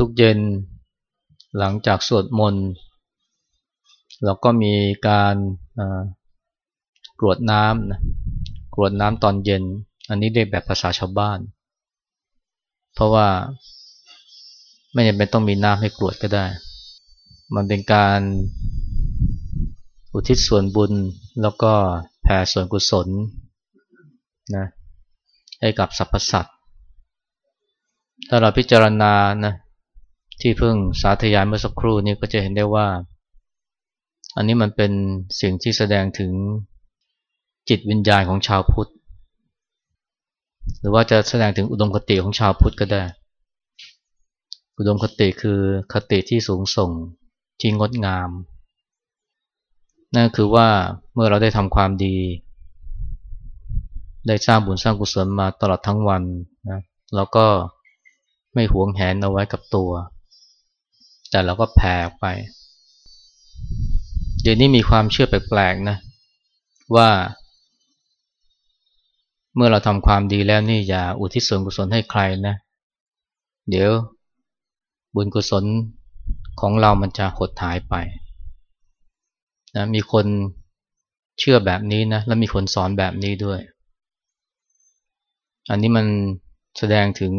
ทุกเย็น หลังจากสวดมนต์เราก็มีการกรวดน้ำนะกรวดน้ำตอนเย็น อันนี้เรียกแบบภาษาชาวบ้าน เพราะว่าไม่จำเป็นต้องมีน้ำให้กรวดก็ได้ มันเป็นการอุทิศส่วนบุญแล้วก็แผ่ส่วนกุศลนะให้กับสรรพสัตว์ถ้าเราพิจารณานะ ที่เพิ่งสาธยายเมื่อสักครู่นี้ก็จะเห็นได้ว่า อันนี้มันเป็นสิ่งที่แสดงถึงจิตวิญญาณของชาวพุทธ หรือว่าจะแสดงถึงอุดมคติของชาวพุทธก็ได้ อุดมคติคือคติที่สูงส่งที่งดงาม นั่นคือว่าเมื่อเราได้ทำความดี ได้สร้างบุญสร้างกุศลมาตลอดทั้งวันนะเราก็ไม่หวงแหนเอาไว้กับตัว แต่เราก็แผ่ไป เดี๋ยวนี้มีความเชื่อแปลกๆนะ ว่า เมื่อเราทำความดีแล้วนี่อย่าอุทิศส่วนกุศลให้ใครนะ เดี๋ยวบุญกุศลของเรามันจะหดหายไปนะมีคนเชื่อแบบนี้นะ และมีคนสอนแบบนี้ด้วย อันนี้มันแสดงถึง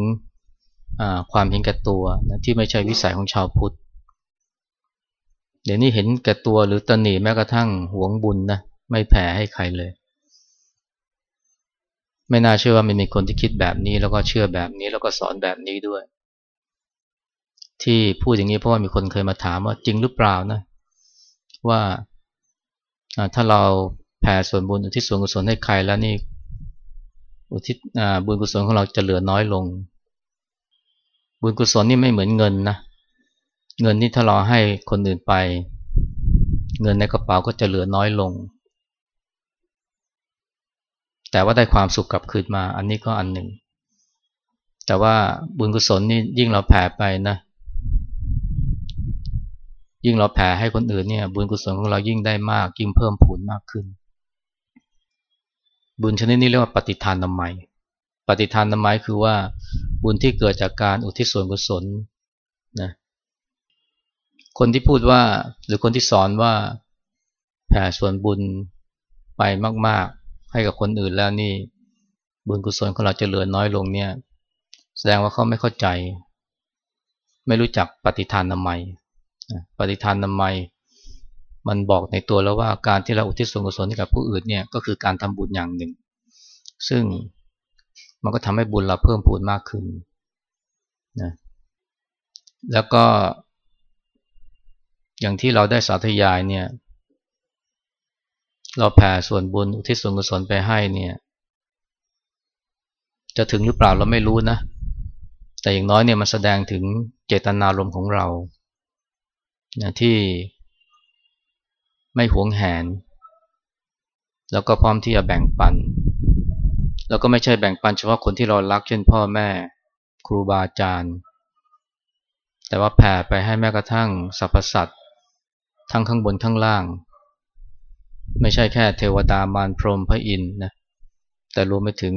ความเห็นแก่ตัวนะที่ไม่ใช่วิสัยของชาวพุทธ เดี๋ยวนี้เห็นแก่ตัวหรือตนหนีแม้กระทั่งหวงบุญนะไม่แผ่ให้ใครเลย ไม่น่าเชื่อว่ามันมีคนที่คิดแบบนี้ แล้วก็เชื่อแบบนี้แล้วก็สอนแบบนี้ด้วย ที่พูดอย่างนี้เพราะว่ามีคนเคยมาถามว่าจริงหรือเปล่านะ ว่าถ้าเราแผ่ส่วนบุญอุทิศส่วนกุศลให้ใครแล้วนี่อุทิศบุญกุศลของเราจะเหลือน้อยลง บุญกุศลนี่ไม่เหมือนเงินนะ เงินที่ถ้าเราให้คนอื่นไป เงินในกระเป๋าก็จะเหลือน้อยลง แต่ว่าได้ความสุขกลับคืนมา อันนี้ก็อันหนึ่ง แต่ว่าบุญกุศลนี่ยิ่งเราแผ่ไปนะ ยิ่งเราแผ่ให้คนอื่นเนี่ย บุญกุศลของเรายิ่งได้มาก ยิ่งเพิ่มพูนมากขึ้น บุญชนิดนี้เรียกว่าปฏิทานนามัยปฏิทานนามัยคือว่าบุญที่เกิดจากการอุทิศส่วนกุศลนะ คนที่พูดว่าหรือคนที่สอนว่าแผ่ส่วนบุญไปมาก ๆ ให้กับคนอื่นแล้วนี่ บุญกุศลของเราจะเหลือน้อยลงเนี่ย แสดงว่าเขาไม่เข้าใจ ไม่รู้จักปฏิทานนามัยปฏิทานนามัยมันบอกในตัวแล้วว่าการที่เราอุทิศส่วนกุศลให้กับผู้อื่นเนี่ยก็คือการทำบุญอย่างหนึ่ง ซึ่งมันก็ทำให้บุญเราเพิ่มพูนมากขึ้นนะแล้วก็ อย่างที่เราได้สาธยายเนี่ย เราแผ่ส่วนบุญอุทิศส่วนกุศลไปให้เนี่ย จะถึงหรือเปล่าเราไม่รู้นะ แต่อย่างน้อยเนี่ยมันแสดงถึงเจตนารมณ์ของเรานะที่ไม่หวงแหน แล้วก็พร้อมที่จะแบ่งปัน แล้วก็ไม่ใช่แบ่งปันเฉพาะคนที่เรารักเช่นพ่อแม่ ครูบาอาจารย์ แต่ว่าแผ่ไปให้แม้กระทั่งสรรพสัตว์ ทั้งข้างบนข้างล่าง ไม่ใช่แค่เทวดามารพรหมพระอินทร์นะแต่รวมไปถึง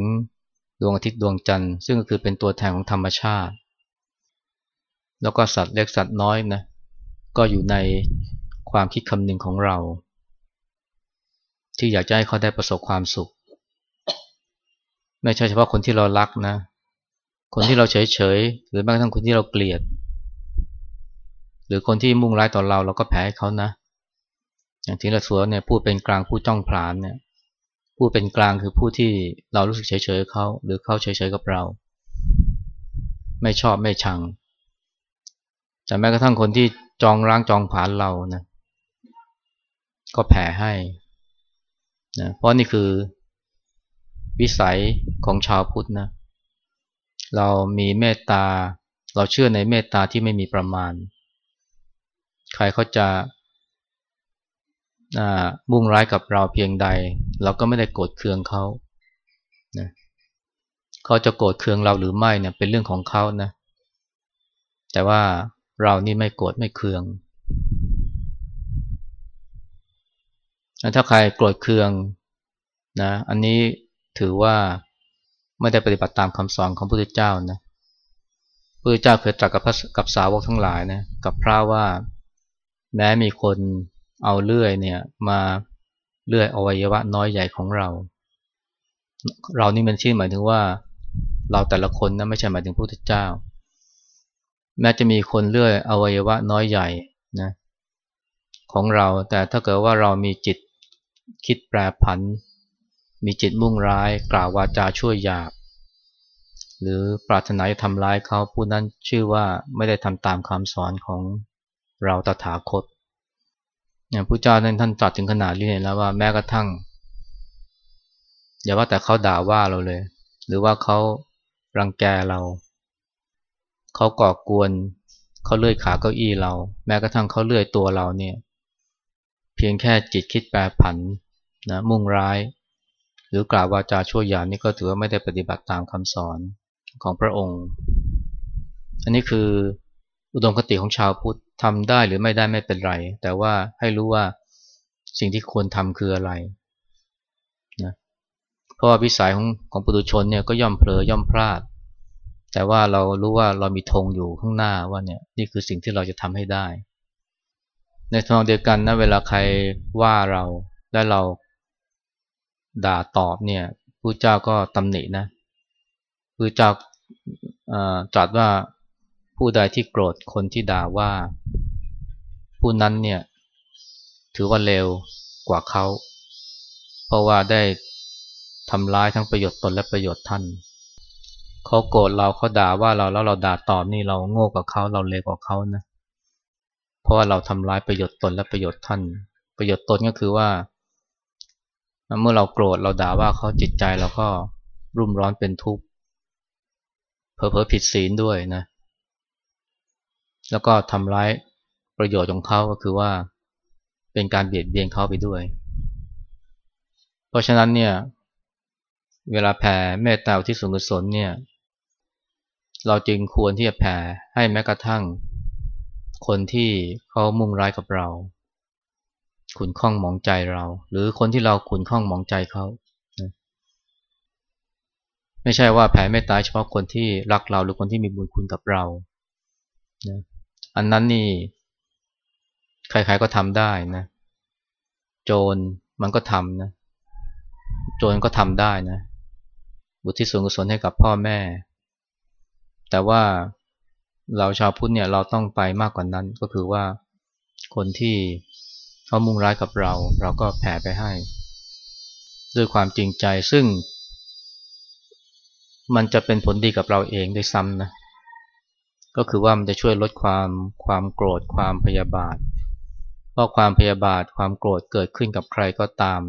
ดวงอาทิตย์ดวงจันทร์ซึ่งก็คือเป็นตัวแทนของธรรมชาติ แล้วก็สัตว์เล็กสัตว์น้อยนะก็อยู่ในความคิดคำนึงของเรา ที่อยากจะให้เขาได้ประสบความสุข ไม่ใช่เฉพาะคนที่เรารักนะ คนที่เราเฉยเฉยหรือแม้กระทั่งคนที่เราเกลียด หรือคนที่มุ่งร้ายต่อเราเราก็แพ้ให้เขานะ อย่างที่เราสวนเนี่ยพูดเป็นกลางผู้จ้องผลานเนี่ยผู้เป็นกลางคือผู้ที่เรารู้สึกเฉยเฉยเขาหรือเขาเฉยเฉยกับเรา ไม่ชอบไม่ชัง แต่แม้กระทั่งคนที่จองร้างจองผานเรานะก็แผ่ให้นะเพราะนี่คือวิสัยของชาวพุทธนะเรามีเมตตา เราเชื่อในเมตตาที่ไม่มีประมาณ ใครเขาจะมุ่งร้ายกับเราเพียงใด เราก็ไม่ได้โกรธเคืองเขานะเขาจะโกรธเคืองเราหรือไม่เนี่ยเป็นเรื่องของเขานะ แต่ว่าเรานี่ไม่โกรธไม่เคือง ถ้าใครโกรธเคืองนะ อันนี้ถือว่าไม่ได้ปฏิบัติตามคำสอนของพระพุทธเจ้านะพระพุทธเจ้าเคยตรัสกับกับสาวกทั้งหลายนะ กับพระว่า แม้มีคนเอาเลื่อยเนี่ยมาเลื่อยอวัยวะน้อยใหญ่ของเรา เรานี่มันชื่อหมายถึงว่า เราแต่ละคนนะไม่ใช่หมายถึงพระพุทธเจ้า แม้จะมีคนเลื่อยอวัยวะน้อยใหญ่นะของเรา แต่ถ้าเกิดว่าเรามีจิตคิดแปรผัน มีจิตมุ่งร้าย กล่าววาจาช่วยหยาบ หรือปรารถนาจะทำร้ายเขาผู้นั้นชื่อว่าไม่ได้ทำตามคำสอนของ เราตถาคตอย่างพระเจ้าท่านตรัสถึงขนาดนี้เลยแล้วว่าแม้กระทั่ง อย่าว่าแต่เขาด่าว่าเราเลย หรือว่าเขารังแกเรา เขาก่อกวน เขาเลื่อยขาเก้าอี้เรา แม้กระทั่งเขาเลื่อยตัวเราเนี่ย เพียงแค่จิตคิดแปรผันนะมุ่งร้าย หรือกล่าววาจาชั่วยานี่ก็ถือว่าไม่ได้ปฏิบัติตามคำสอนของพระองค์ อันนี้คืออุดมคติของชาวพุทธ ทำได้หรือไม่ได้ไม่เป็นไร แต่ว่าให้รู้ว่าสิ่งที่ควรทำคืออะไรนะเพราะว่าวิสัยของของปุถุชนเนี่ยก็ย่อมเผลอย่อมพลาด แต่ว่าเรารู้ว่าเรามีธงอยู่ข้างหน้าว่าเนี่ยนี่คือสิ่งที่เราจะทำให้ได้ ในทางเดียวกันนะเวลาใครว่าเราและเราด่าตอบเนี่ยผู้เจ้าก็ตำหนินะผู้เจ้าตรัสว่า ผู้ใดที่โกรธคนที่ด่าว่า ผู้นั้นเนี่ยถือว่าเลวกว่าเขา เพราะว่าได้ทำร้ายทั้งประโยชน์ตนและประโยชน์ท่าน เขาโกรธเราเขาด่าว่าเราแล้วเราด่าตอบนี่เราโง่กว่าเขาเราเลวกว่าเขานะ เพราะว่าเราทำร้ายประโยชน์ตนและประโยชน์ท่าน ประโยชน์ตนก็คือว่า เมื่อเราโกรธเราด่าว่าเขาจิตใจเราก็รุ่มร้อนเป็นทุกข์เผลอๆผิดศีลด้วยนะ แล้วก็ทำร้ายประโยชน์ของเขาก็คือว่า เป็นการเบียดเบียนเขาไปด้วย เพราะฉะนั้นเนี่ย เวลาแผ่เมตตาที่สุนกุศลเนี่ย เราจึงควรที่จะแผ่ให้แม้กระทั่ง คนที่เขามุ่งร้ายกับเรา ขุนข้องมองใจเรา หรือคนที่เราขุนข้องมองใจเขาไม่ใช่ว่าแผ่เมตตาเฉพาะคนที่รักเราหรือคนที่มีบุญคุณกับเรานะ อันนั้นนี่ ใครๆก็ทำได้นะ โจรมันก็ทำนะ โจรก็ทำได้นะ บุตรที่ส่วนกุศลให้กับพ่อแม่ แต่ว่าเราชาวพุทธเนี่ยเราต้องไปมากกว่านั้นก็คือว่าคนที่เขามุ่งร้ายกับเรา เราก็แผ่ไปให้ ด้วยความจริงใจซึ่ง มันจะเป็นผลดีกับเราเองด้วยซ้ำนะ ก็คือว่ามันจะช่วยลดความความโกรธความพยาบาท เพราะความพยาบาทความโกรธเกิดขึ้นกับใครก็ตาม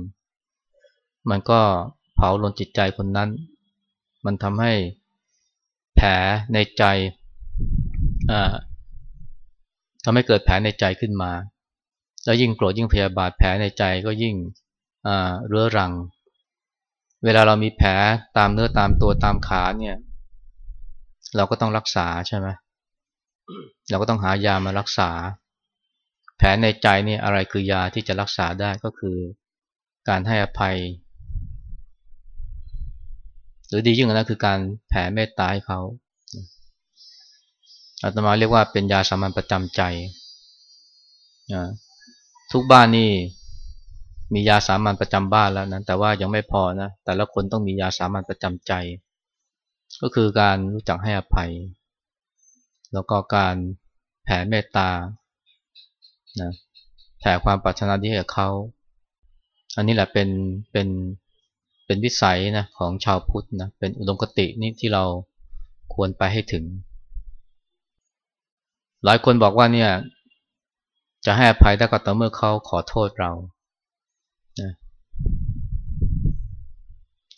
มันก็เผาลนจิตใจคนนั้น มันทำให้แผลในใจทำให้เกิดแผลในใจขึ้นมา แล้วยิ่งโกรธยิ่งพยาบาทแผลในใจก็ยิ่งเรื้อรัง เวลาเรามีแผลตามเนื้อตามตัวตามขาเนี่ย เราก็ต้องรักษาใช่ไหมเเราก็ต้องหายามารักษา แผลในใจนี่อะไรคือยาที่จะรักษาได้ก็คือการให้อภัย หรือดียิ่งกว่านั้นคือการแผ่เมตตาให้เขาอาตมาเรียกว่าเป็นยาสามัญประจำใจ ทุกบ้านนี่มียาสามัญประจำบ้านแล้วนะแต่ว่ายังไม่พอนะแต่ละคนต้องมียาสามัญประจำใจ ก็คือการรู้จักให้อภัย แล้วก็การแผ่เมตตานะแผ่ความปรารถนาดีให้กับเขาอันนี้แหละเป็นเป็นเป็นวิสัยนะของชาวพุทธนะเป็นอุดมคตินี่ที่เราควรไปให้ถึง หลายคนบอกว่าเนี่ยจะให้อภัยได้ก็ต่อเมื่อเขาขอโทษเรานะ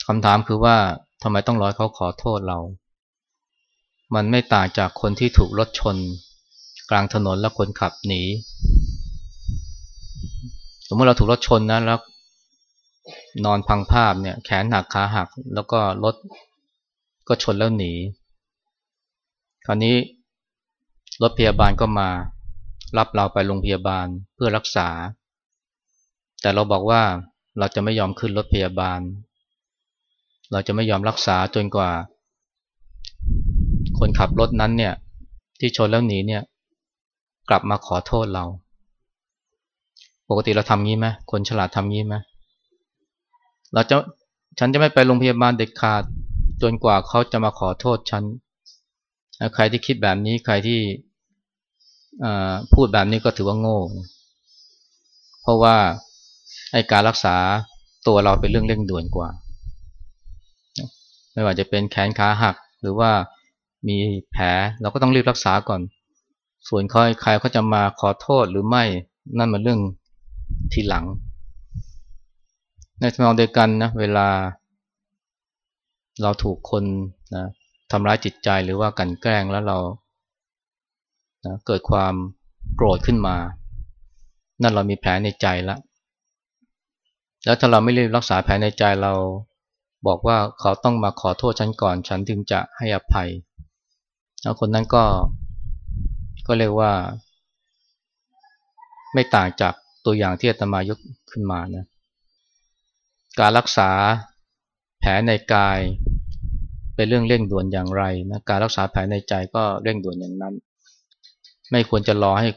คำถามคือว่าทำไมต้องรอเขาขอโทษเรา มันไม่ต่างจากคนที่ถูกรถชน กลางถนนแล้วคนขับหนี สมมติเราถูกรถชนนะแล้วนอนพังภาพเนี่ย แขนหักขาหัก แล้วก็รถก็ชนแล้วหนี คราวนี้รถพยาบาลก็มา รับเราไปโรงพยาบาลเพื่อรักษา แต่เราบอกว่าเราจะไม่ยอมขึ้นรถพยาบาล เราจะไม่ยอมรักษาจนกว่า คนขับรถนั้นเนี่ย ที่ชนแล้วหนีเนี่ย กลับมาขอโทษเรา ปกติเราทำงี้ไหมคนฉลาดทำงี้ไหมเราจะฉันจะไม่ไปโรงพยาบาลเด็ดขาดจนกว่าเขาจะมาขอโทษฉันใครที่คิดแบบนี้ใครที่พูดแบบนี้ก็ถือว่าโง่ เพราะว่าไอการรักษาตัวเราเป็นเรื่องเร่งด่วนกว่า ไม่ว่าจะเป็นแขนขาหักหรือว่า มีแผลเราก็ต้องรีบรักษาก่อน ส่วนใครใครเขาจะมาขอโทษหรือไม่นั่นมันเรื่องทีหลัง ในทางเดียวกันนะเวลา เราถูกคนนะทำร้ายจิตใจหรือว่ากันแกล้งแล้วเรานะเกิดความโกรธขึ้นมา นั่นเรามีแผลในใจแล้วแล้วถ้าเราไม่รีบรักษาแผลในใจเราบอกว่าเขาต้องมาขอโทษฉันก่อน ฉันถึงจะให้อภัย แล้วคนนั้นก็ก็เรียกว่า ไม่ต่างจากตัวอย่างที่อาตมายกขึ้นมานะการรักษาแผลในกาย เป็นเรื่องเร่งด่วนอย่างไรนะการรักษาแผลในใจก็เร่งด่วนอย่างนั้น ไม่ควรจะรอให้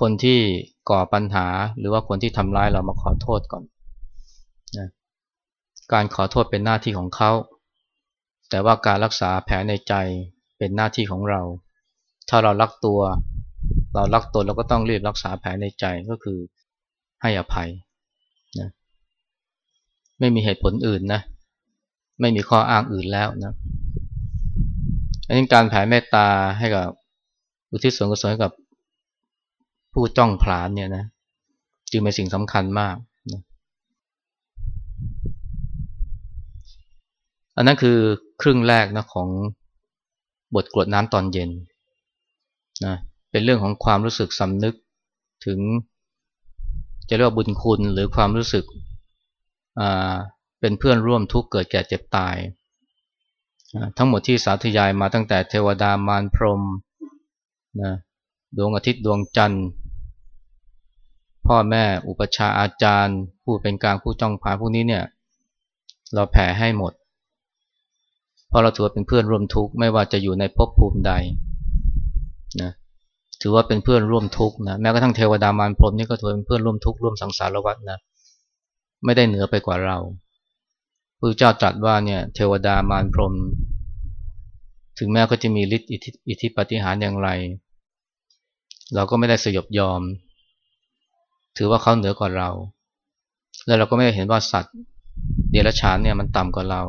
คนที่ก่อปัญหาหรือว่าคนที่ทำร้ายเรามาขอโทษก่อนนะการขอโทษเป็นหน้าที่ของเขา แต่ว่าการรักษาแผลในใจเป็นหน้าที่ของเรา ถ้าเรารักตัว เรารักตัวเราก็ต้องรีบรักษาแผลในใจก็คือให้อภัยนะไม่มีเหตุผลอื่นนะ ไม่มีข้ออ้างอื่นแล้วนะอันนี้การแผ่เมตตาให้กับอุทิศส่วนกุศลให้กับผู้จ้องผลานเนี่ยนะจึงเป็นสิ่งสำคัญมากนะ อันนั้นคือครึ่งแรกนะของบทกรวดน้ำตอนเย็นนะเป็นเรื่องของความรู้สึกสำนึกถึงจะเรียกว่าบุญคุณหรือความรู้สึกเป็นเพื่อนร่วมทุกข์เกิดแก่เจ็บตาย ทั้งหมดที่สาธยายมาตั้งแต่เทวดามารพรมนะดวงอาทิตย์ดวงจันทร์ พ่อแม่อุปชาอาจารย์ ผู้เป็นกลางผู้จ้องผาพวกนี้เนี่ยเราแผ่ให้หมด เพราะเราถือว่าเป็นเพื่อนร่วมทุกข์ไม่ว่าจะอยู่ในภพภูมิใดนะถือว่าเป็นเพื่อนร่วมทุกข์นะแม้กระทั่งเทวดามารพรมนี่ก็ถือเป็นเพื่อนร่วมทุกข์ร่วมสังสารวัฏนะไม่ได้เหนือไปกว่าเราพระเจ้าตรัสว่าเนี่ยเทวดามารพรมถึงแม้เขาจะมีฤทธิ์อิทธิปฏิหารอย่างไร เราก็ไม่ได้สยบยอม ถือว่าเขาเหนือกว่าเรา แล้วเราก็ไม่ได้เห็นว่าสัตว์เดรัจฉานเนี่ยมันต่ำกว่าเรา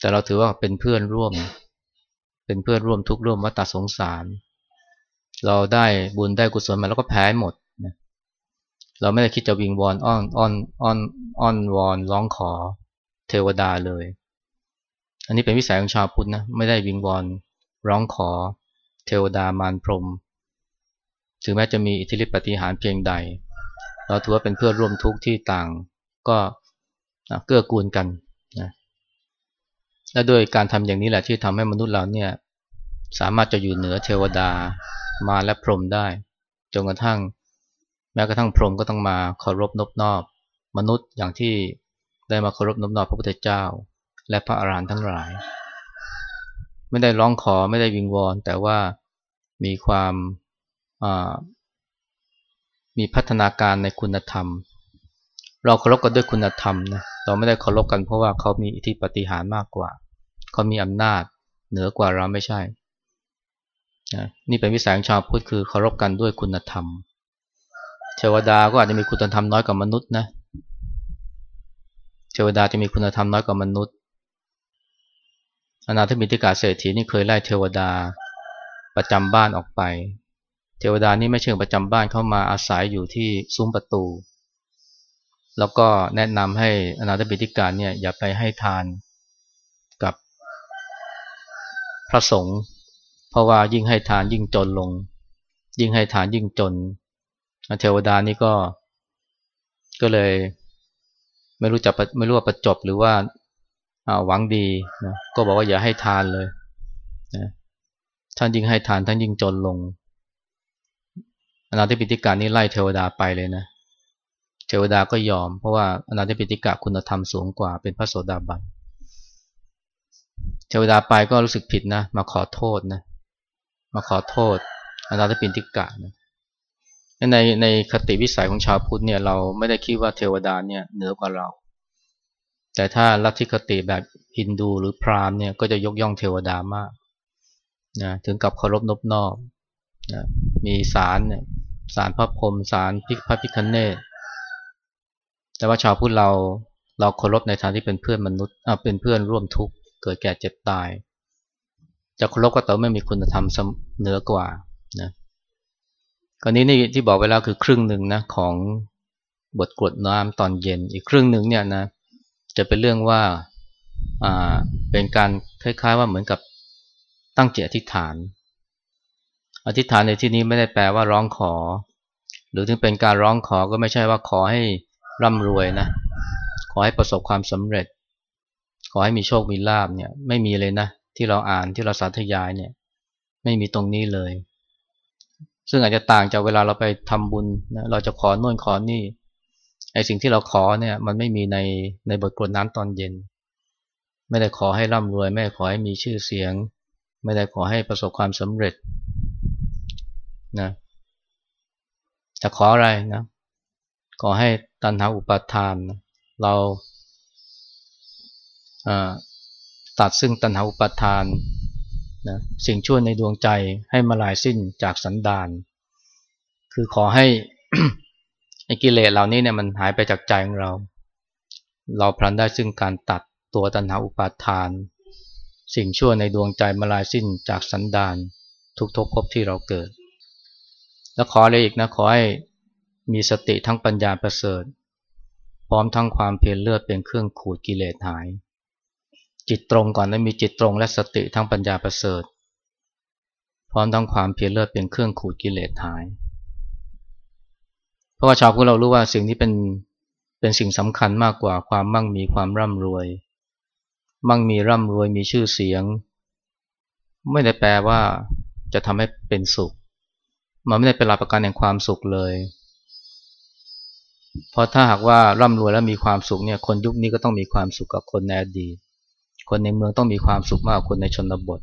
แต่เราถือว่าเป็นเพื่อนร่วม เป็นเพื่อนร่วมทุกข์ร่วมวัฏสงสาร เราได้บุญได้กุศลมาแล้วก็แพ้หมดนะเราไม่ได้คิดจะวิงวอนอ้อนอ้อนอ้อนอ้อนวอนร้องขอเทวดาเลย อันนี้เป็นวิสัยของชาวพุทธนะไม่ได้วิงวอนร้องขอเทวดามารพรมถึงแม้จะมีอิทธิฤทธิปฏิหารเพียงใด เราถือว่าเป็นเพื่อนร่วมทุกข์ที่ต่าง ก็เกื้อกูลกัน และด้วยการทำอย่างนี้แหละที่ทำให้มนุษย์เราเนี่ยสามารถจะอยู่เหนือเทวดามาและพรหมได้จนกระทั่ง แม้กระทั่งพรหมก็ต้องมาเคารพนบนอบ มนุษย์อย่างที่ได้มาเคารพนบนอบพระพุทธเจ้า และพระอารหันต์ทั้งหลาย ไม่ได้ร้องขอไม่ได้วิงวอนแต่ว่ามีความมีพัฒนาการในคุณธรรม เราเคารพกันด้วยคุณธรรมนะ เราไม่ได้เคารพกันเพราะว่าเขามีอิทธิปฏิหารมากกว่า เขามีอำนาจเหนือกว่าเราไม่ใช่นะนี่เป็นวิสัยของชาวพุทธคือเคารพกันด้วยคุณธรรมเทวดาก็อาจจะมีคุณธรรมน้อยกว่ามนุษย์นะเทวดาจะมีคุณธรรมน้อยกว่ามนุษย์อนาถมิติกาเศรษฐีนี่เคยไล่เทวดาประจำบ้านออกไป เทวดานี่ไม่เชิงประจำบ้านเข้ามาอาศัยอยู่ที่ซุ้มประตู แล้วก็แนะนำให้อนาถบิติกาเนี่ยอย่าไปให้ทานกับพระสงฆ์เพราะว่ายิ่งให้ทานยิ่งจนลง ยิ่งให้ทานยิ่งจนเทวดานี่ก็ ก็เลย ไม่รู้จะไม่รู้ว่าประจบหรือว่าหวังดีนะก็บอกว่าอย่าให้ทานเลยนะท่านยิ่งให้ทานท่านยิ่งจนลงอนาถปิติกานี่ไล่เทวดาไปเลยนะเเทวดาก็ยอม เพราะว่าอนาถปิติกาคุณธรรมสูงกว่าเป็นพระโสดาบันเทวดาไปก็รู้สึกผิดนะ มาขอโทษนะ มาขอโทษอนาถปินทิกะนะในในคติวิสัยของชาวพุทธเนี่ยเราไม่ได้คิดว่าเทวดาเนี่ยเหนือกว่าเรา แต่ถ้าลัทธิคติแบบฮินดูหรือพราหมณ์เนี่ยก็จะยกย่องเทวดามากนะถึงกับเคารพนบนอบนะมีสารเนี่ยสารพระพรหมสารพิพระพิคเนต แต่ว่าชาวพุทธเราเราเคารพในทางที่เป็นเพื่อนมนุษย์เป็นเพื่อนร่วมทุกข์เกิดแก่เจ็บตาย จะเคารพก็ต่อไม่มีคุณธรรมเหนือกว่านะกรณีนี้ที่บอกไว้แล้วคือครึ่งหนึ่งนะของบทกรวดน้ำตอนเย็น อีกครึ่งหนึ่งเนี่ยนะจะเป็นเรื่องว่าอ่าเป็นการคล้าย ๆ ว่าเหมือนกับตั้งเจตอธิษฐาน อธิษฐานในที่นี้ไม่ได้แปลว่าร้องขอ หรือถึงเป็นการร้องขอก็ไม่ใช่ว่าขอให้ ร่ำรวยนะ ขอให้ประสบความสำเร็จ ขอให้มีโชคมีลาบเนี่ย ไม่มีเลยนะ ที่เราอ่านที่เราสาธยายเนี่ย ไม่มีตรงนี้เลย ซึ่งอาจจะต่างจากเวลาเราไปทำบุญนะเราจะขอโน่นขอนี่ไอสิ่งที่เราขอเนี่ย มันไม่มีในในบทกวดน้ำตอนเย็น ไม่ได้ขอให้ร่ำรวย ไม่ได้ขอให้มีชื่อเสียง ไม่ได้ขอให้ประสบความสำเร็จนะจะขออะไรนะ ขอให้ตันหาอุปาทานเราตัดซึ่งตันหาอุปาทานนะสิ่งชั่วในดวงใจให้มาลายสิ้นจากสันดาน คือขอให้ไอ้กิเลสเหล่านี้เนี่ยมันหายไปจากใจของเรา เราพลันได้ซึ่งการตัดตัวตัณหาอุปาทาน สิ่งชั่วในดวงใจมาลายสิ้นจากสันดาน ทุกทภพที่เราเกิด แล้วขออะไรอีกนะขอให้ มีสติทั้งปัญญาประเสริฐ พร้อมทั้งความเพียรเลือดเป็นเครื่องขูดกิเลสหาย จิตตรงก่อนนะมีจิตตรงและสติทั้งปัญญาประเสริฐ พร้อมทั้งความเพียรเลิศเป็นเครื่องขูดกิเลสหาย เพราะว่าชาวพุทธเรารู้ว่าสิ่งนี้เป็นเป็นสิ่งสำคัญมากกว่าความมั่งมีความร่ำรวย มั่งมีร่ำรวยมีชื่อเสียง ไม่ได้แปลว่าจะทำให้เป็นสุข มันไม่ได้เป็นหลักประกันแห่งความสุขเลย เพราะถ้าหากว่าร่ำรวยแล้วมีความสุขเนี่ยคนยุคนี้ก็ต้องมีความสุขกับคนในอดีตคนในเมืองต้องมีความสุขมากกว่าคนในชนบท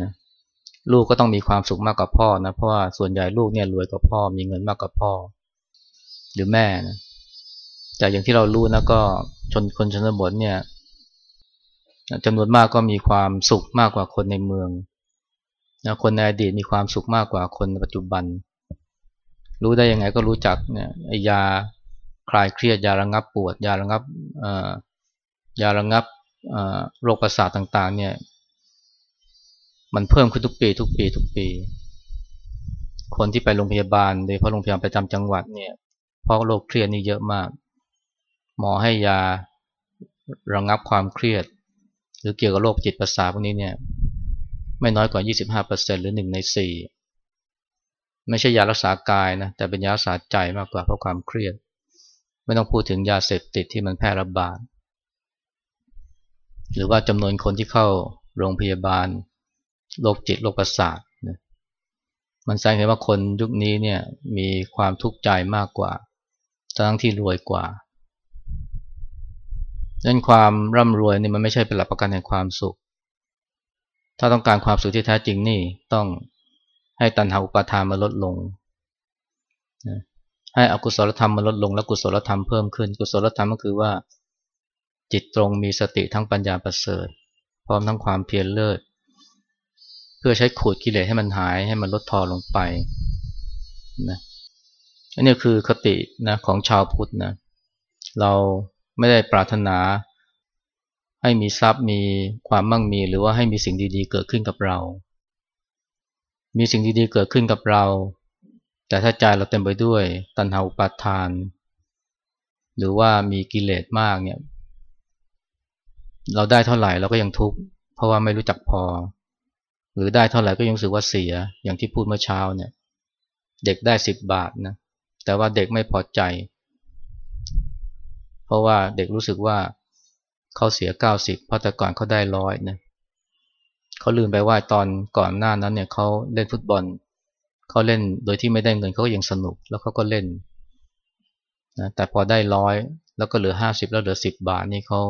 นะลูกก็ต้องมีความสุขมากกว่าพ่อนะเพราะว่าส่วนใหญ่ลูกเนี่ยรวยกว่าพ่อ มีเงินมากกว่าพ่อ หรือแม่นะแต่อย่างที่เรารู้นะก็ชนคนชนบทเนี่ยจำนวนมากก็มีความสุขมากกว่าคนในเมืองนะคนในอดีตมีความสุขมากกว่าคนในปัจจุบัน รู้ได้ยังไงก็รู้จักเนี่ยยาคลายเครียดยาระงับปวด ยาระงับยาระงับโรคประสาทต่างๆ เนี่ย มันเพิ่มขึ้นทุกปี ทุกปี ทุกปี คนที่ไปโรงพยาบาลโดยเฉพาะโรงพยาบาลประจำจังหวัดเนี่ยเพราะโรคเครียดนี่เยอะมาก หมอให้ยาระงับความเครียด หรือเกี่ยวกับโรคจิตประสาทพวกนี้เนี่ย ไม่น้อยกว่า 25%หรือ 1 ใน 4 ไม่ใช่ยารักษากายนะแต่เป็นยารักษาใจมากกว่าเพราะความเครียด ไม่ต้องพูดถึงยาเสพติดที่มันแพร่ระบาดหรือว่าจำนวนคนที่เข้าโรงพยาบาลโรคจิตโรคประสาทนะมันแสดงเห็นว่าคนยุคนี้เนี่ยมีความทุกข์ใจมากกว่าทั้งที่รวยกว่าดังนั้นความร่ำรวยนี่มันไม่ใช่เป็นหลักประกันแห่งความสุข ถ้าต้องการความสุขที่แท้จริงนี่ต้อง ให้ตัณหาอุปาทานมาลดลงให้อกุศลธรรมมาลดลง และกุศลธรรมเพิ่มขึ้น กุศลธรรมก็คือว่า จิตตรงมีสติทั้งปัญญาประเสริฐ พร้อมทั้งความเพียรเลิศ เพื่อใช้ขูดกิเลสให้มันหายให้มันลดทอลงไปนะอันนี้คือคตินะของชาวพุทธนะเราไม่ได้ปรารถนาให้มีทรัพย์มีความมั่งมีหรือว่าให้มีสิ่งดีๆ เกิดขึ้นกับเรา มีสิ่งดีๆเกิดขึ้นกับเรา แต่ถ้าใจเราเต็มไปด้วย ตัณหาอุปาทาน หรือว่ามีกิเลสมากเนี่ย เราได้เท่าไหร่เราก็ยังทุกข์เพราะว่าไม่รู้จักพอ หรือได้เท่าไหร่ก็ยังรู้สึกว่าเสีย อย่างที่พูดเมื่อเช้าเนี่ย เด็กได้สิบบาทนะ แต่ว่าเด็กไม่พอใจ เพราะว่าเด็กรู้สึกว่าเขาเสียเก้าสิบเพราะแต่ก่อนเขาได้ร้อยนะ เขาลืมไปว่าตอนก่อนหน้านั้นเนี่ยเขาเล่นฟุตบอลเขาเล่นโดยที่ไม่ได้เงินเขาก็ยังสนุกแล้วเขาก็เล่นนะแต่พอได้ร้อยแล้วก็เหลือห้าสิบแล้วเหลือสิบบาทนี่เขา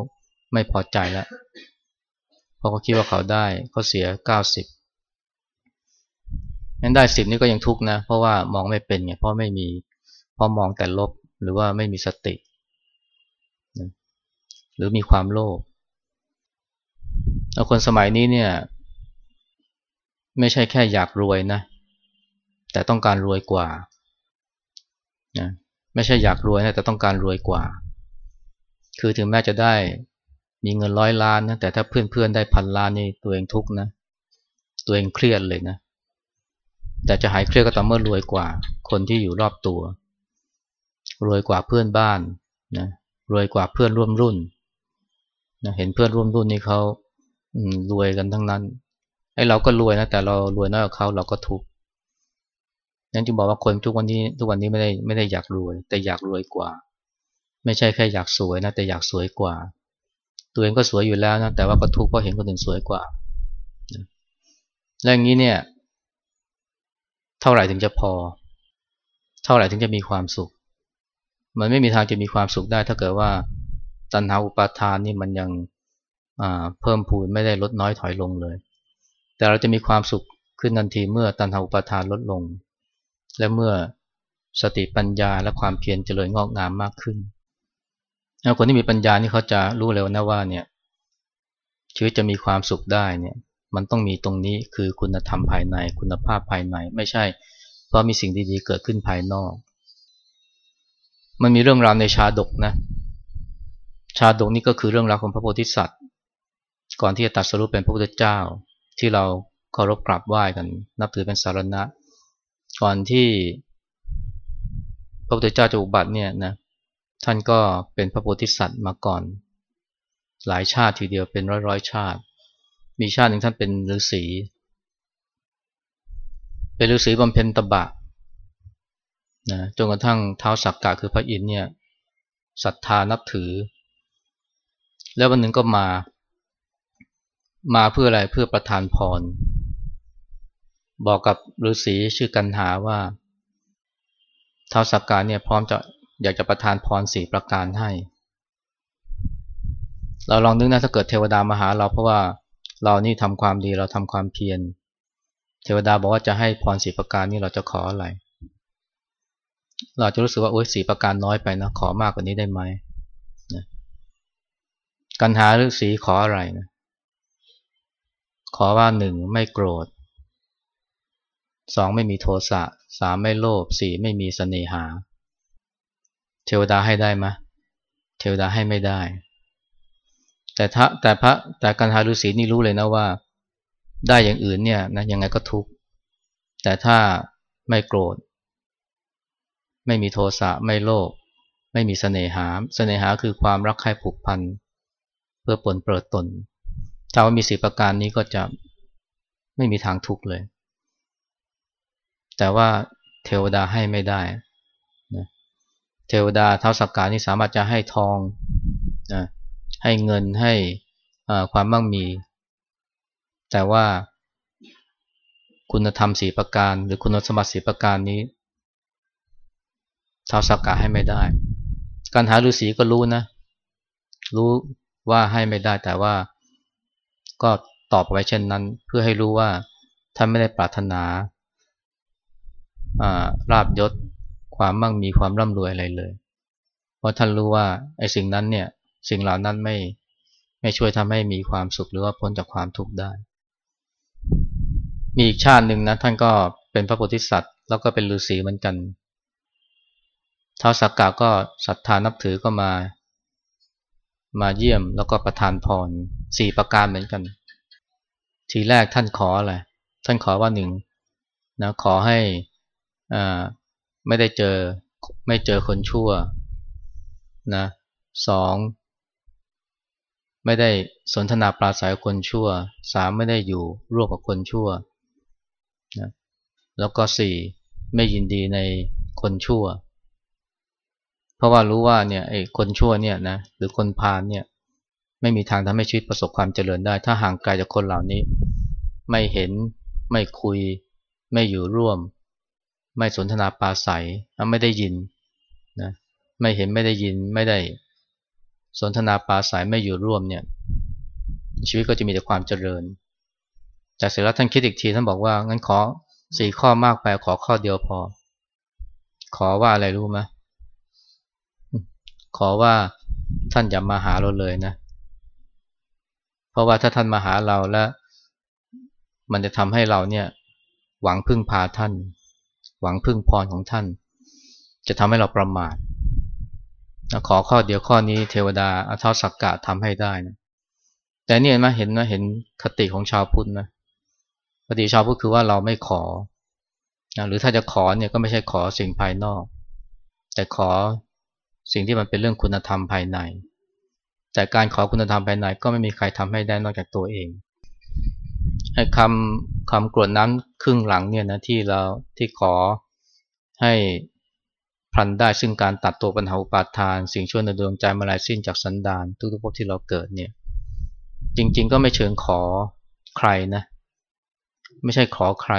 ไม่พอใจแล้วเพราะเขาคิดว่าเขาได้เขาเสียเก้าสิบงั้นได้สิบนี่ก็ยังทุกข์นะ เพราะว่ามองไม่เป็นไงเพราะไม่มีเพราะมองแต่ลบหรือว่าไม่มีสติ หรือมีความโลภแล้วคนสมัยนี้เนี่ย ไม่ใช่แค่อยากรวยนะ แต่ต้องการรวยกว่านะไม่ใช่อยากรวยนะแต่ต้องการรวยกว่า คือถึงแม้จะได้มีเงินร้อยล้านนะแต่ถ้าเพื่อนๆได้พันล้านนี่ตัวเองทุกนะ ตัวเองเครียดเลยนะ แต่จะหายเครียดก็ต่อเมื่อรวยกว่า คนที่อยู่รอบตัว รวยกว่าเพื่อนบ้านนะรวยกว่าเพื่อนร่วมรุ่นนะเห็นเพื่อนร่วมรุ่นนี่เขารวยกันทั้งนั้น ไอ้เราก็รวยนะแต่เรารวยน้อยกว่าเขาเราก็ทุกข์นั้นจึงบอกว่าคนทุกวันนี้ทุกวันนี้ไม่ได้ไม่ได้อยากรวย แต่อยากรวยกว่า ไม่ใช่แค่อยากสวยนะแต่อยากสวยกว่า ตัวเองก็สวยอยู่แล้วนะแต่ว่าก็ทุกข์เพราะเห็นคนอื่นสวยกว่าและอย่างนี้เนี่ย เท่าไหร่ถึงจะพอ เท่าไหร่ถึงจะมีความสุข มันไม่มีทางจะมีความสุขได้ ถ้าเกิดว่าตัณหาอุปาทานนี่มันยังเพิ่มพูนไม่ได้ลดน้อยถอยลงเลย แต่เราจะมีความสุขขึ้นทันทีเมื่อตัณหาอุปทานลดลง และเมื่อสติปัญญาและความเพียรเจริญงอกงามมากขึ้นแล้วคนที่มีปัญญานี่เขาจะรู้เลยนะว่าเนี่ยชีวิตจะมีความสุขได้เนี่ยมันต้องมีตรงนี้คือคุณธรรมภายใน คุณภาพภายใน ไม่ใช่ เพราะมีสิ่งดีๆเกิดขึ้นภายนอก มันมีเรื่องราวในชาดกนะ ชาดกนี่ก็คือเรื่องราวของพระโพธิสัตว์ ก่อนที่จะตัดสรุปเป็นพระพุทธเจ้า ที่เราเคารพกราบไหว้กัน นับถือเป็นสารณะ ก่อนที่พระพุทธเจ้าจะอุบัติเนี่ยนะท่านก็เป็นพระโพธิสัตว์มาก่อน หลายชาติทีเดียวเป็นร้อยร้อยชาติ มีชาติหนึ่งท่านเป็นฤาษีเป็นฤาษีบำเพ็ญตบะนะจนกระทั่งเท้าสักกะคือพระอินทร์เนี่ยศรัทธานับถือ แล้ววันหนึ่งก็มา มาเพื่ออะไรเพื่อประทานพร บอกกับฤาษีชื่อกันหาว่าท้าวสักการเนี่ยพร้อมจะอยากจะประทานพรสี่ประการให้ เราลองนึกนะถ้าเกิดเทวดามาหาเราเพราะว่าเรานี่ทำความดีเราทำความเพียรเทวดาบอกว่าจะให้พรสีประการนี่เราจะขออะไร เราจะรู้สึกว่าโอ๊ยสีประการน้อยไปนะขอมากกว่านี้ได้ไหมกันหาฤาษีขออะไรนะ ขอว่าหนึ่งไม่โกรธสองไม่มีโทสะสามไม่โลภสี่ไม่มีสเสน่หา เทวดาให้ได้ไหมเทวดาให้ไม่ได้ แต่ถ้าแต่พระแต่กันหาฤาษีนี่รู้เลยนะว่า ได้อย่างอื่นเนี่ยนะยังไงก็ทุกข์แต่ถ้าไม่โกรธ ไม่มีโทสะไม่โลภไม่มีสเสน่หาเสน่หาคือความรักใคร่ผูกพัน เพื่อปนเปิดตน ถ้าว่ามีสีประการนี้ก็จะไม่มีทางทุกข์เลย แต่ว่าเทวดาให้ไม่ได้นะเทวดาเท้าสักการนี่สามารถจะให้ทองนะให้เงินให้ความมั่งมี แต่ว่าคุณธรรมสีประการ หรือคุณสมบัติสีประการนี้เท้าสักกาให้ไม่ได้ การหาฤาษีก็รู้นะ รู้ว่าให้ไม่ได้แต่ว่า ก็ตอบไว้เช่นนั้น เพื่อให้รู้ว่าท่านไม่ได้ปรารถนาราบยศความมั่งมีความร่ำรวยอะไรเลย เพราะท่านรู้ว่าไอ้สิ่งนั้นเนี่ยสิ่งเหล่านั้นไม่ไม่ช่วยทำให้มีความสุขหรือว่าพ้นจากความทุกข์ได้ มีอีกชาติหนึ่งนะท่านก็เป็นพระโพธิสัตว์แล้วก็เป็นฤาษีเหมือนกันท้าวสักกะก็ศรัทธานับถือก็มา มาเยี่ยมแล้วก็ประทานพร สี่ประการเหมือนกัน ทีแรกท่านขออะไร ท่านขอว่าหนึ่งนะขอให้อ่าไม่ได้เจอไม่เจอคนชั่วนะสองไม่ได้สนทนาปราศัยคนชั่วสามไม่ได้อยู่ร่วมกับคนชั่วนะแล้วก็สี่ไม่ยินดีในคนชั่ว เพราะว่ารู้ว่าเนี่ยไอ้คนชั่วเนี่ยนะหรือคนพาลเนี่ย ไม่มีทางทำให้ชีวิตประสบความเจริญได้ ถ้าห่างไกลจากคนเหล่านี้ ไม่เห็น ไม่คุย ไม่อยู่ร่วม ไม่สนทนาปาศัยไม่ได้ยินนะไม่เห็นไม่ได้ยินไม่ได้สนทนาปาศัยไม่อยู่ร่วมเนี่ย ชีวิตก็จะมีแต่ความเจริญ จากเสร็จแล้วท่านคิดอีกทีท่านบอกว่างั้นขอสี่ข้อมากไปขอข้อเดียวพอ ขอว่าอะไรรู้ไหมขอว่าท่านอย่ามาหาเราเลยนะ เพราะว่าถ้าท่านมาหาเราแล้ว มันจะทำให้เราเนี่ยหวังพึ่งพาท่าน หวังพึ่งพรของท่าน จะทำให้เราประมาทขอข้อเดียวข้อนี้เทวดาอาท้าสักกะทำให้ได้นะแต่นี่เห็นไหมเห็นนะเห็นคติของชาวพุทธนะคติชาวพุทธคือว่าเราไม่ขอนะหรือถ้าจะขอเนี่ยก็ไม่ใช่ขอสิ่งภายนอก แต่ขอสิ่งที่มันเป็นเรื่องคุณธรรมภายใน แต่การขอคุณธรรมภายในก็ไม่มีใครทำให้ได้นอกจากตัวเองให้คำคำกรวดน้ำครึ่งหลังเนี่ยนะที่เราที่ขอให้พลันได้ซึ่งการตัดตัวปัญหาอุปาทาน สิ่งชั่วในดวงใจมาลายสิ้นจากสันดานทุกๆพบที่เราเกิดเนี่ย จริง ๆ ก็ไม่เชิงขอใครนะ ไม่ใช่ขอใคร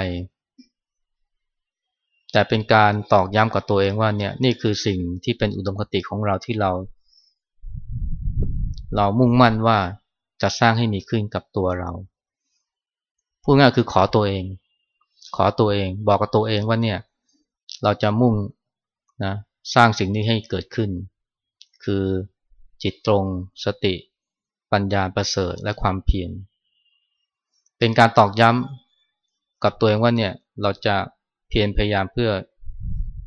แต่เป็นการตอกย้ำกับตัวเองว่าเนี่ยนี่คือสิ่งที่เป็นอุดมคติของเราที่เรา เรามุ่งมั่นว่าจะสร้างให้มีขึ้นกับตัวเรา พูดง่ายคือขอตัวเอง ขอตัวเอง บอกกับตัวเองว่าเนี่ย เราจะมุ่งนะสร้างสิ่งนี้ให้เกิดขึ้น คือจิตตรงสติ ปัญญาประเสริฐและความเพียรเป็นการตอกย้ำกับตัวเองว่าเนี่ยเราจะเพียรพยายามเพื่อ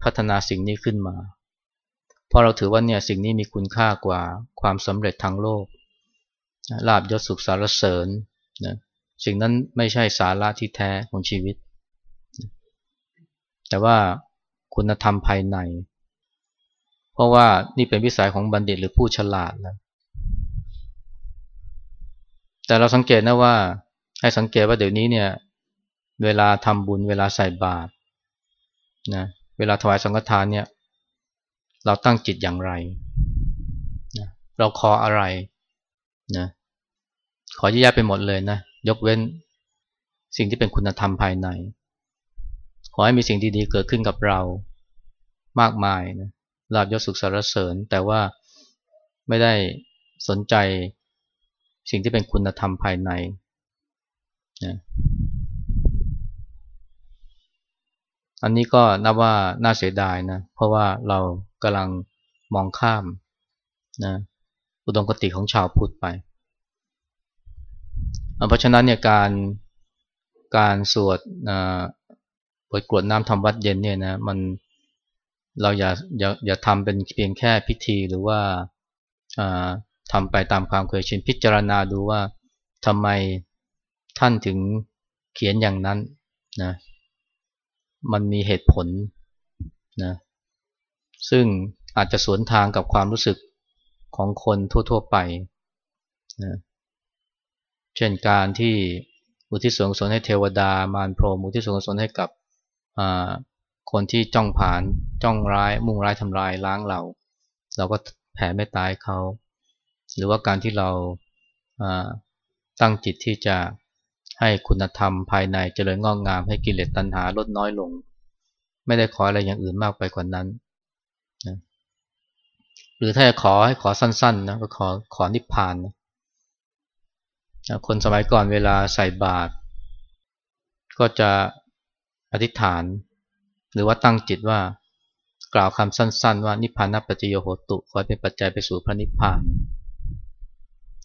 พัฒนาสิ่งนี้ขึ้นมา เพราะเราถือว่าเนี่ยสิ่งนี้มีคุณค่ากว่าความสำเร็จทางโลกลาบยศสุขสารเสริญนะสิ่งนั้นไม่ใช่สาระที่แท้ของชีวิต แต่ว่าคุณธรรมภายใน เพราะว่านี่เป็นวิสัยของบัณฑิตหรือผู้ฉลาดนะแต่เราสังเกตนะว่า ให้สังเกตว่าเดี๋ยวนี้เนี่ย เวลาทำบุญเวลาใส่บาตรนะเวลาถวายสังฆทานเนี่ย เราตั้งจิตอย่างไรนะเราขออะไรนะขอแยกไปหมดเลยนะ ยกเว้นสิ่งที่เป็นคุณธรรมภายใน ขอให้มีสิ่งดีๆเกิดขึ้นกับเรามากมายนะลาบยศสุขสารเสริญ แต่ว่าไม่ได้สนใจสิ่งที่เป็นคุณธรรมภายในนะ อันนี้ก็นับว่าน่าเสียดายนะเพราะว่าเรากำลังมองข้ามนะอุดมคติของชาวพุทธไป เพราะฉะนั้นเนี่ยการการสวดบทกรวดน้ำทำวัดเย็นเนี่ยนะมันเราอย่าอย่าอย่าทำเป็นเพียงแค่พิธีหรือว่าทำไปตามความเคยชินพิจารณาดูว่าทำไมท่านถึงเขียนอย่างนั้นนะ มันมีเหตุผลนะซึ่งอาจจะสวนทางกับความรู้สึกของคนทั่ว ๆ ไปนะเช่นการที่อุทิศส่วนกุศลให้เทวดามารพรหมอุทิศส่วนกุศลให้กับคนที่จ้องผ่านจ้องร้าย มุ่งร้ายทำลายล้างเรา เราก็แผ่ไม่ตายเขา หรือว่าการที่เราตั้งจิตที่จะ ให้คุณธรรมภายในเจริญงอกงาม ให้กิเลสตัณหาลดน้อยลง ไม่ได้ขออะไรอย่างอื่นมากไปกว่านั้นนะหรือถ้าจะขอให้ขอสั้นๆนะก็ขอขอนิพพานนะคนสมัยก่อนเวลาใส่บาตรก็จะอธิษฐาน หรือว่าตั้งจิตว่ากล่าวคำสั้น ๆ ว่านิพพานัปัจโยโหตุขอเป็นปัจจัยไปสู่พระนิพพาน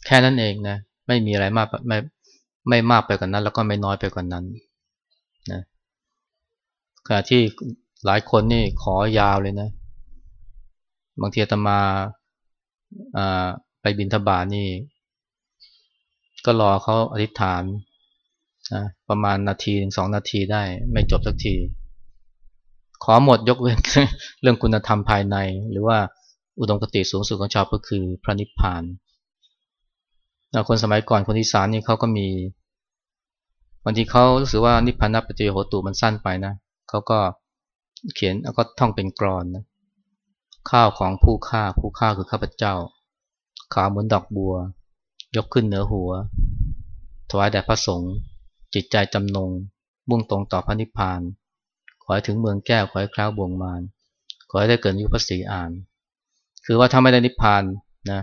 แค่นั้นเองนะไม่มีอะไรมากไม่ ไม่มากไปกว่านนั้น แล้วก็ไม่น้อยไปกว่านนั้นนะขณะที่หลายคนนี่ขอยาวเลยนะ บางทีตมาไปบินทบาทนี่ ก็รอเขาอธิษฐานนะประมาณนาทีถึงสองนาทีได้ ไม่จบสักที ขอหมดยกเว้นเรื่องคุณธรรมภายใน หรือว่าอุดมคติสูงสุดของชาวก็คือพระนิพพาน คนสมัยก่อนคนที่สานนี่เขาก็มีบางทีเขารู้สึกว่านิพพานัปฏิโหตุมันสั้นไปนะเขาก็เขียนแล้วก็ท่องเป็นกรอนนะข้าวของผู้ฆ่าผู้ฆ่าคือข้าพเจ้า ขาวเหมือนดอกบัว ยกขึ้นเหนือหัว ถวายแด่พระสงฆ์จิตใจจำนง มุ่งตรงต่อพระนิพพาน ขอให้ถึงเมืองแก้ว ขอให้คล้าวบวงมารขอให้ได้เกิดยุคสีอ่าน คือว่าถ้าไม่ได้นิพพานนะ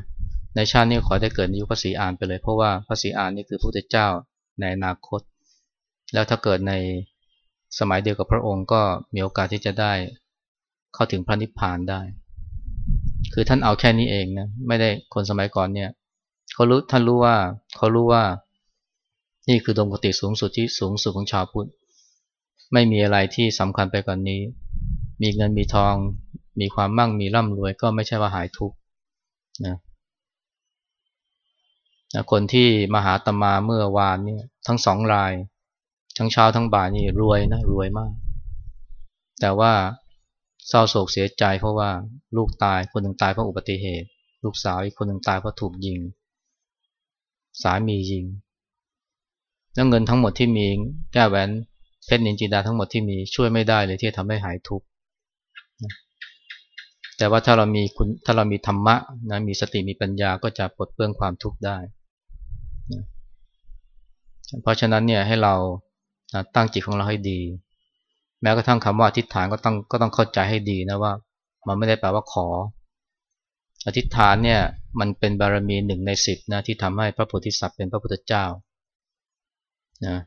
ในชาตินี้ขอได้เกิดในยุคพระสีอ่านไปเลย เพราะว่าพระสีอ่านนี่คือพระพุทธเจ้าในอนาคต แล้วถ้าเกิดในสมัยเดียวกับพระองค์ก็มีโอกาสที่จะได้เข้าถึงพระนิพพานได้ คือท่านเอาแค่นี้เองนะไม่ได้คนสมัยก่อนเนี่ยเขารู้ท่านรู้ว่าเขารู้ว่านี่คือดวงปกติสูงสุดที่สูงสุดของชาวพุทธไม่มีอะไรที่สำคัญไปกว่านนี้ มีเงินมีทอง มีความมั่งมีร่ำรวยก็ไม่ใช่ว่าหายทุกข์นะ นะคนที่มาหาตมาเมื่อวานเนี่ยทั้งสองราย ทั้งเช้าทั้งบ่ายนี่รวยนะรวยมาก แต่ว่าเศร้าโศกเสียใจเพราะว่าลูกตายคนหนึ่งตายเพราะอุบัติเหตุ ลูกสาวอีกคนหนึ่งตายเพราะถูกยิง สามียิง แล้วเงินทั้งหมดที่มีแก้แหวนเพชรนินจินดาทั้งหมดที่มีช่วยไม่ได้เลยที่จะทำให้หายทุกข์แต่ว่าถ้าเรามีคุณถ้าเรามีธรรมะนะมีสติมีปัญญาก็จะปลดเปลื้องความทุกข์ได้ เพราะฉะนั้นเนี่ยให้เราตั้งจิตของเราให้ดี แม้กระทั่งคำว่าอธิษฐานก็ต้องก็ต้องเข้าใจให้ดีนะว่า มันไม่ได้แปลว่าขอ อธิษฐานเนี่ยมันเป็นบารมีหนึ่งในสิบนะที่ทำให้พระโพธิสัตว์เป็นพระพุทธเจ้านะ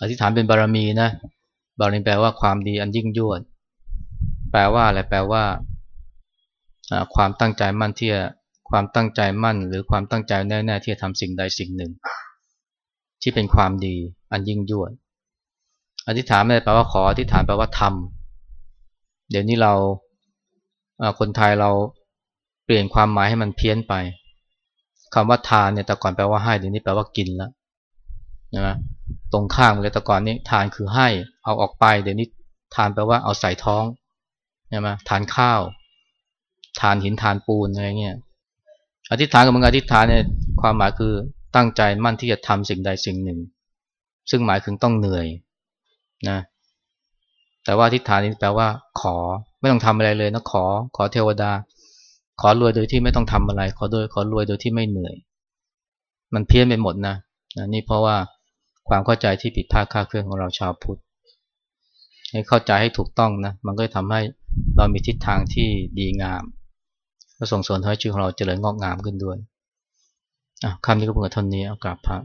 อธิษฐานเป็นบารมีนะบารมีแปลว่าความดีอันยิ่งยวด แปลว่าอะไรแปลว่าความตั้งใจมั่นที่จะความตั้งใจมั่น หรือความตั้งใจแน่ๆที่จะทำสิ่งใดสิ่งหนึ่ง ที่เป็นความดีอันยิ่งยวด อธิษฐานไม่ได้แปลว่าขออธิษฐานแปลว่าทำเดี๋ยวนี้เราคนไทยเราเปลี่ยนความหมายให้มันเพี้ยนไปคำว่าทานเนี่ยแต่ก่อนแปลว่าให้เดี๋ยวนี้แปลว่ากินแล้วนะตรงข้ามเลยแต่ก่อนนี้ทานคือให้ เอาออกไป เดี๋ยวนี้ทานแปลว่าเอาใส่ท้องใช่ไหมทานข้าว ทานหินทานปูนอะไรเงี้ยอธิษฐานกับมึงอธิษฐานเนี่ยความหมายคือ ตั้งใจมั่นที่จะทำสิ่งใดสิ่งหนึ่ง ซึ่งหมายถึงต้องเหนื่อยนะแต่ว่าทิฏฐานนี้แปลว่า ขอไม่ต้องทำอะไรเลยนะขอ ขอเทวดา ขอรวยโดยที่ไม่ต้องทำอะไร ขอโดยขอรวยโดยที่ไม่เหนื่อย มันเพี้ยนไปหมดนะนะนี่เพราะว่าความเข้าใจที่ผิดพลาดค่าเคลื่อนของเราชาวพุทธให้เข้าใจให้ถูกต้องนะมันก็จะทำให้เรามีทิศทางที่ดีงามก็ส่งส่วนให้ชีวิตของเราเจริญงอกงามขึ้นด้วย คำนี้ก็เพื่อท่านนี้เอากาบพระ